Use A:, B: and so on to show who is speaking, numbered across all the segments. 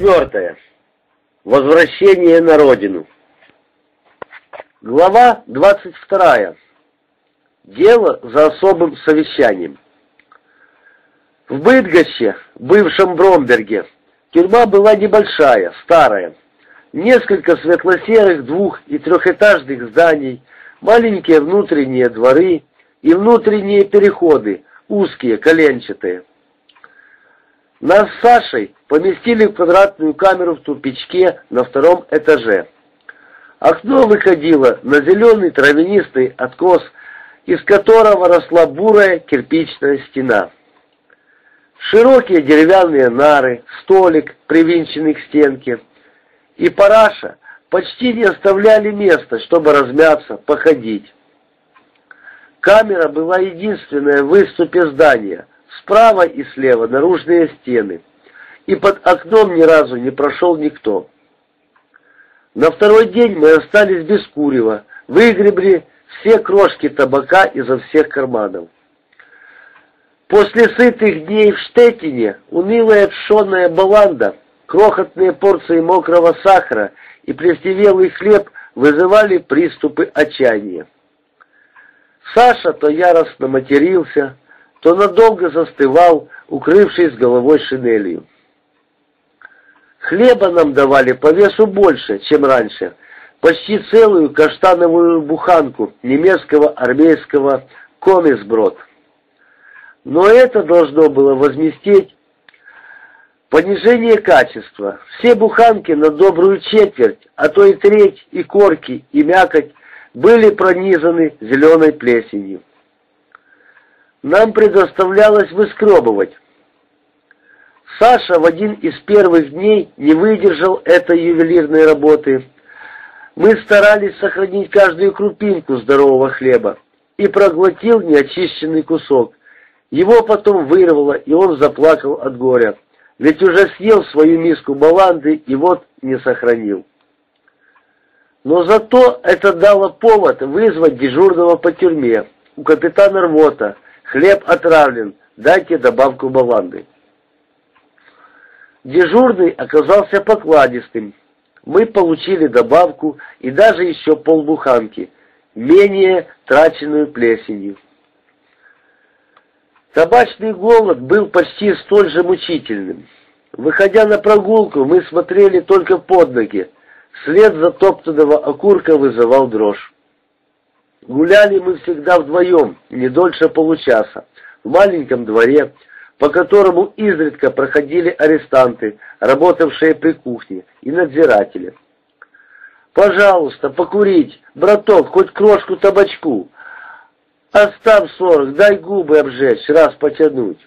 A: Четвертое. Возвращение на родину. Глава 22. Дело за особым совещанием. В Быдгоще, бывшем Бромберге, тюрьма была небольшая, старая. Несколько светло-серых двух- и трехэтажных зданий, маленькие внутренние дворы и внутренние переходы, узкие, коленчатые. Нас с Сашей поместили в квадратную камеру в тупичке на втором этаже. Окно выходило на зеленый травянистый откос, из которого росла бурая кирпичная стена. Широкие деревянные нары, столик, привинченный к стенке, и параша почти не оставляли места, чтобы размяться, походить. Камера была единственная в выступе здания, справа и слева наружные стены, и под окном ни разу не прошел никто. На второй день мы остались без курева, выгребли все крошки табака изо всех карманов. После сытых дней в Штетине унылая пшенная баланда, крохотные порции мокрого сахара и плесневелый хлеб вызывали приступы отчаяния. Саша то яростно матерился, то надолго застывал, укрывшись головой шинелью. Хлеба нам давали по весу больше, чем раньше, почти целую каштановую буханку немецкого армейского комисброд. Но это должно было возместить понижение качества. Все буханки на добрую четверть, а то и треть, и корки, и мякоть были пронизаны зеленой плесенью. Нам предоставлялось выскребывать. Саша в один из первых дней не выдержал этой ювелирной работы. Мы старались сохранить каждую крупинку здорового хлеба и проглотил неочищенный кусок. Его потом вырвало, и он заплакал от горя, ведь уже съел свою миску баланды и вот не сохранил. Но зато это дало повод вызвать дежурного по тюрьме. У капитана рвота. Хлеб отравлен. Дайте добавку баланды. Дежурный оказался покладистым. Мы получили добавку и даже еще полбуханки, менее траченную плесенью. Табачный голод был почти столь же мучительным. Выходя на прогулку, мы смотрели только под ноги. След затоптанного окурка вызывал дрожь. Гуляли мы всегда вдвоем, не дольше получаса, в маленьком дворе, по которому изредка проходили арестанты, работавшие при кухне, и надзиратели. «Пожалуйста, покурить, браток, хоть крошку табачку. Оставь сорок, дай губы обжечь, раз потянуть».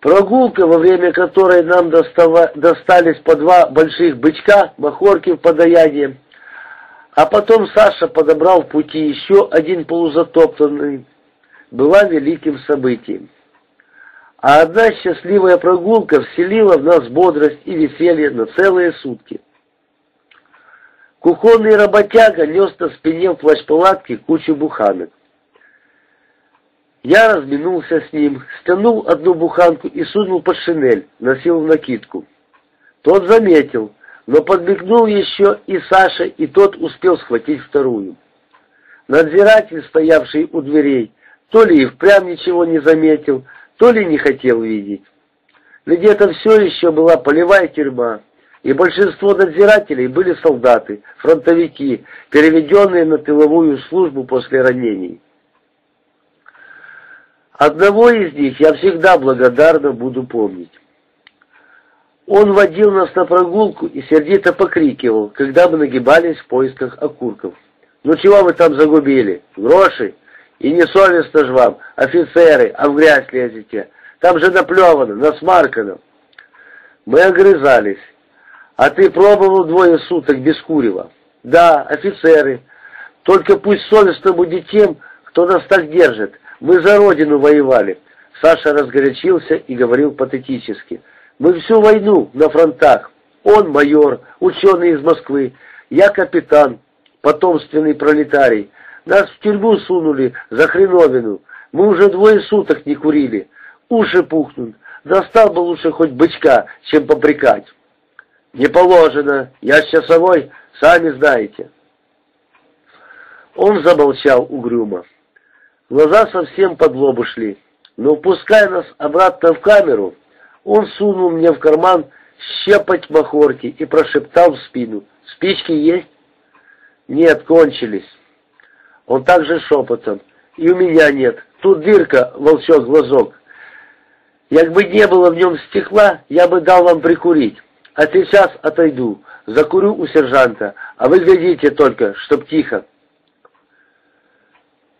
A: Прогулка, во время которой нам достава, достались по два больших бычка, махорки в подаяние, а потом Саша подобрал в пути еще один полузатоптанный, была великим событием. А одна счастливая прогулка вселила в нас бодрость и веселье на целые сутки. Кухонный работяга нес на спине в плащ-палатке кучу буханок. Я разминулся с ним, стянул одну буханку и сунул под шинель, носил в накидку. Тот заметил, но подмигнул еще и Саша, и тот успел схватить вторую. Надзиратель, стоявший у дверей, то ли и впрямь ничего не заметил, то ли не хотел видеть. Ведь это все еще была полевая тюрьма, и большинство надзирателей были солдаты, фронтовики, переведенные на тыловую службу после ранений. Одного из них я всегда благодарно буду помнить. Он водил нас на прогулку и сердито покрикивал, когда мы нагибались в поисках окурков. «Ну чего вы там загубили? Гроши? И не совестно ж вам, офицеры, а в грязь лезете. Там же наплевано, насмаркано». Мы огрызались. «А ты пробовал двое суток без курева?» «Да, офицеры. Только пусть совестно будет тем, кто нас так держит. Мы за родину воевали». Саша разгорячился и говорил патетически – мы всю войну на фронтах. Он майор, ученый из Москвы, я капитан, потомственный пролетарий. Нас в тюрьму сунули за хреновину. Мы уже двое суток не курили. Уши пухнут. Достал бы лучше хоть бычка, чем попрекать. Не положено, я с часовой, сами знаете. Он замолчал угрюмо. Глаза совсем под лобу шли. Но пуская нас обратно в камеру, он сунул мне в карман щепоть махорки и прошептал в спину. «Спички есть?» «Нет, кончились». Он также шепотом. «И у меня нет. Тут дырка, волчок-глазок. Як бы не было в нем стекла, я бы дал вам прикурить. А сейчас отойду, закурю у сержанта, а вы глядите только, чтоб тихо».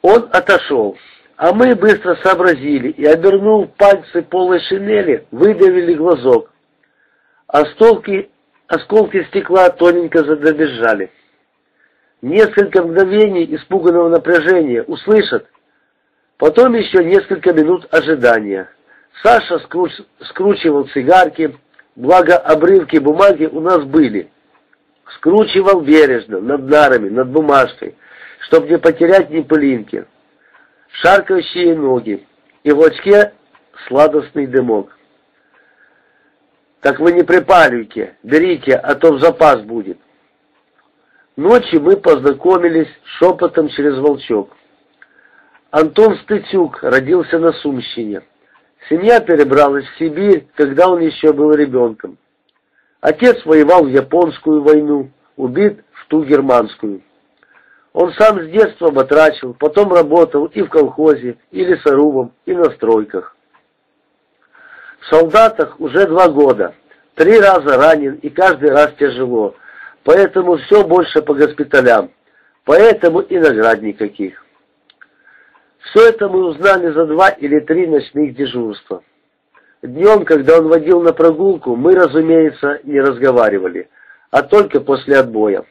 A: Он отошел, а мы быстро сообразили и, обернув пальцы полой шинели, выдавили глазок. Осколки, осколки стекла тоненько задобежали. Несколько мгновений испуганного напряжения услышат, потом еще несколько минут ожидания. Саша скруч, скручивал цигарки, благо обрывки бумаги у нас были. Скручивал бережно, над нарами, над бумажкой, чтобы не потерять ни пылинки. Шаркающие ноги, и в очке сладостный дымок. Так вы не припаливайте, берите, а то в запас будет. Ночью мы познакомились шепотом через волчок. Антон Стыцюк родился на Сумщине. Семья перебралась в Сибирь, когда он еще был ребенком. Отец воевал в Японскую войну, убит в ту германскую. Он сам с детства батрачил, потом работал и в колхозе, и лесорубом, и на стройках. В солдатах уже два года, три раза ранен и каждый раз тяжело, поэтому все больше по госпиталям, поэтому и наград никаких. Все это мы узнали за два или три ночных дежурства. Днем, когда он водил на прогулку, мы, разумеется, не разговаривали, а только после отбоя.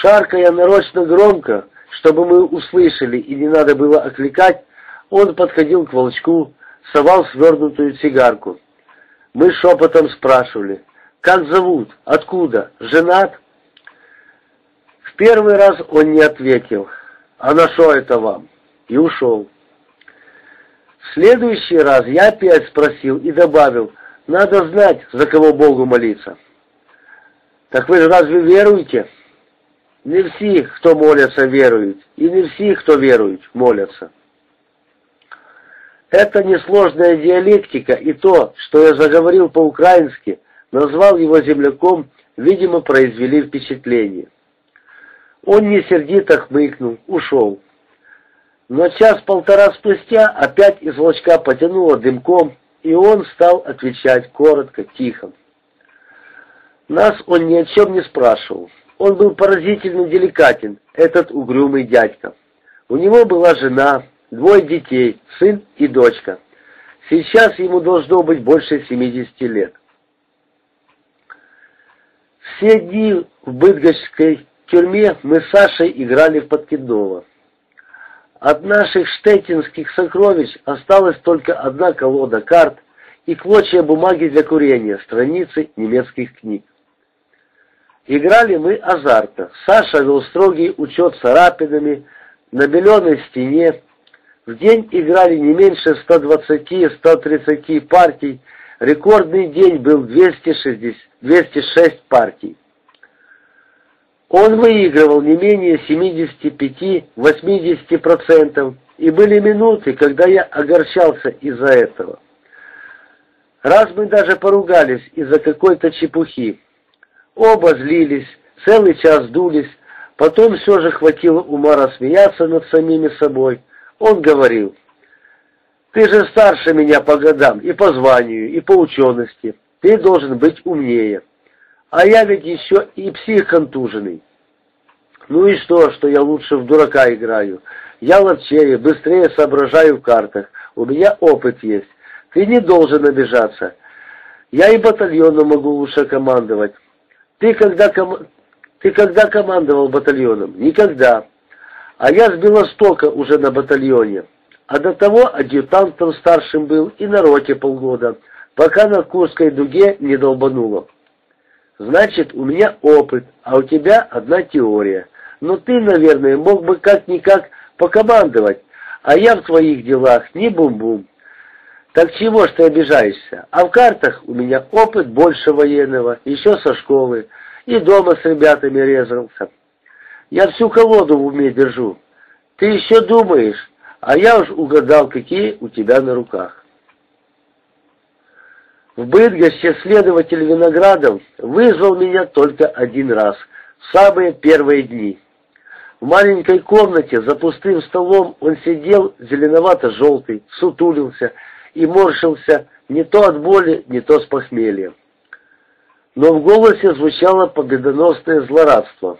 A: Шаркая нарочно громко, чтобы мы услышали и не надо было окликать, он подходил к волчку, совал свернутую сигарку. Мы шепотом спрашивали, как зовут, откуда, женат? В первый раз он не ответил, а на что это вам? И ушел. В следующий раз я опять спросил и добавил, надо знать, за кого Богу молиться. Так вы же разве веруете? Не все, кто молятся, веруют, и не все, кто верует, молятся. Это несложная диалектика, и то, что я заговорил по-украински, назвал его земляком, видимо, произвели впечатление. Он не сердито хмыкнул, ушел. Но час-полтора спустя опять из волчка потянуло дымком, и он стал отвечать коротко, тихо. Нас он ни о чем не спрашивал. Он был поразительно деликатен, этот угрюмый дядька. У него была жена, двое детей, сын и дочка. Сейчас ему должно быть больше 70 лет. Все дни в Быдгощской тюрьме мы с Сашей играли в подкидного. От наших штетинских сокровищ осталась только одна колода карт и клочья бумаги для курения, страницы немецких книг. Играли мы азартно. Саша вел строгий учет царапинами на беленой стене. В день играли не меньше 120-130 партий. Рекордный день был 260, 206 партий. Он выигрывал не менее 75-80%, и были минуты, когда я огорчался из-за этого. Раз мы даже поругались из-за какой-то чепухи. Оба злились, целый час дулись, потом все же хватило ума рассмеяться над самими собой. Он говорил, «Ты же старше меня по годам и по званию, и по учености. Ты должен быть умнее. А я ведь еще и псих контуженный. Ну и что, что я лучше в дурака играю? Я ловчее, быстрее соображаю в картах. У меня опыт есть. Ты не должен обижаться. Я и батальоном могу лучше командовать. Ты когда, ком... Ты когда командовал батальоном? Никогда. А я с Белостока уже на батальоне. А до того адъютантом старшим был и на роте полгода, пока на Курской дуге не долбануло. Значит, у меня опыт, а у тебя одна теория. Но ты, наверное, мог бы как-никак покомандовать, а я в твоих делах не бум-бум. Так чего ж ты обижаешься? А в картах у меня опыт больше военного, еще со школы, и дома с ребятами резался. Я всю колоду в уме держу. Ты еще думаешь, а я уж угадал, какие у тебя на руках. В Быдгоще следователь Виноградов вызвал меня только один раз, в самые первые дни. В маленькой комнате за пустым столом он сидел зеленовато-желтый, сутулился и морщился не то от боли, не то с похмелья. Но в голосе звучало победоносное злорадство.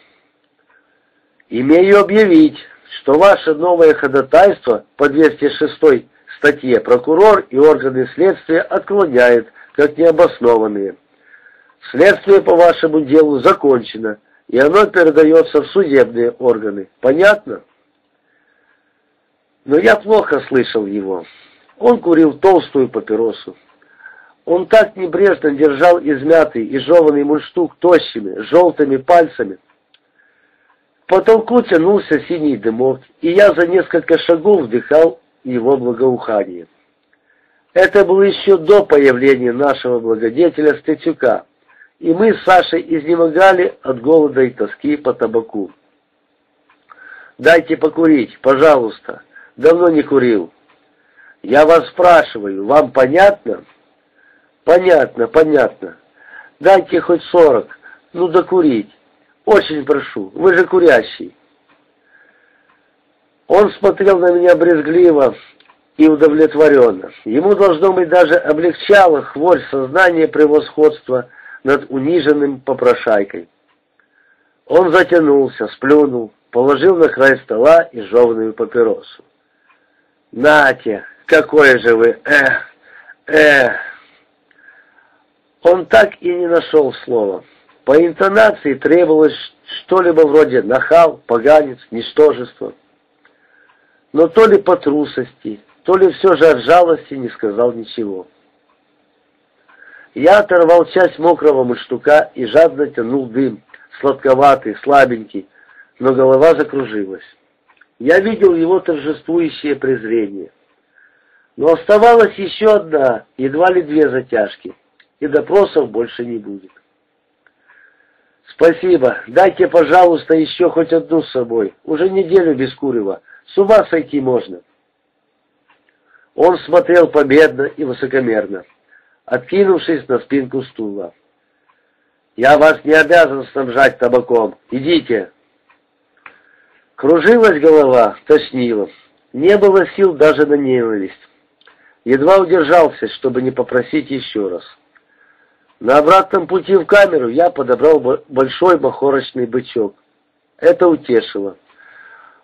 A: «Имею объявить, что ваше новое ходатайство по 206 статье прокурор и органы следствия отклоняют как необоснованные. Следствие по вашему делу закончено, и оно передается в судебные органы. Понятно?» Но я плохо слышал его. Он курил толстую папиросу. Он так небрежно держал измятый и жеванный мундштук тощими, желтыми пальцами. К потолку тянулся синий дымок, и я за несколько шагов вдыхал его благоухание. Это было еще до появления нашего благодетеля Стецюка, и мы с Сашей изнемогали от голода и тоски по табаку. «Дайте покурить, пожалуйста. Давно не курил». Я вас спрашиваю, вам понятно? Понятно, понятно. Дайте хоть сорок, ну докурить. Очень прошу, вы же курящий. Он смотрел на меня брезгливо и удовлетворенно. Ему, должно быть, даже облегчало хворь сознания превосходства над униженным попрошайкой. Он затянулся, сплюнул, положил на край стола и жеванную папиросу. «Нате, какой же вы, эх, эх. Он так и не нашел слова. По интонации требовалось что-либо вроде нахал, поганец, ничтожество. Но то ли по трусости, то ли все же от жалости не сказал ничего. Я оторвал часть мокрого мундштука и жадно тянул дым, сладковатый, слабенький, но голова закружилась. Я видел его торжествующее презрение. Но оставалась еще одна, едва ли две затяжки, и допросов больше не будет. «Спасибо. Дайте, пожалуйста, еще хоть одну с собой. Уже неделю без курева. С ума сойти можно». Он смотрел победно и высокомерно, откинувшись на спинку стула. «Я вас не обязан снабжать табаком. Идите!» Кружилась голова, тошнило. Не было сил даже на ненависть. Едва удержался, чтобы не попросить еще раз. На обратном пути в камеру я подобрал большой махорочный бычок. Это утешило.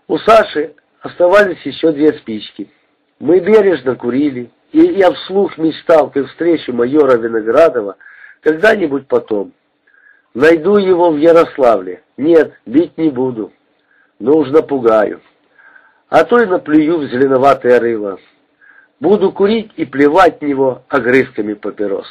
A: У Саши оставались еще две спички. Мы бережно курили, и я вслух мечтал, как встречу майора Виноградова, когда-нибудь потом. Найду его в Ярославле. Нет, бить не буду. Нужно пугаю. А то и наплюю в зеленоватое рыло. Буду курить и плевать в него огрызками папирос.